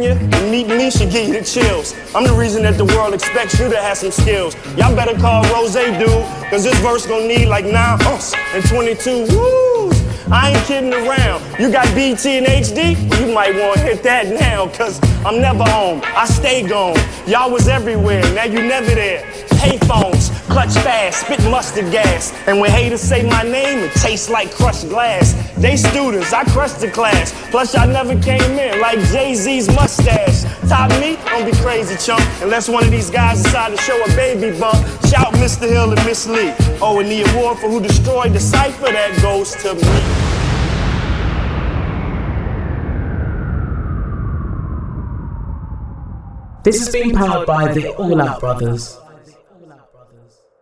meeting me should give you the chills. I'm the reason that the world expects you to have some skills. Y'all better call Rose, dude, cause this verse gonna need like nine us and 22 woo. I ain't kidding around. You got BT and HD? You might wanna hit that now, cause I'm never home. I stay gone. Y'all was everywhere, now you never there. Payphones, clutch fast, spit mustard gas. And when haters say my name, it tastes like crushed glass. They students, I crushed the class. Plus, I never came in like Jay Z's mustache. Top me, don't be crazy, chump. Unless one of these guys decide to show a baby bump. Shout Mr. Hill and Miss Lee. Oh, and the award for who destroyed the cipher, that goes to me. This has been powered by the All Out Brothers brothers.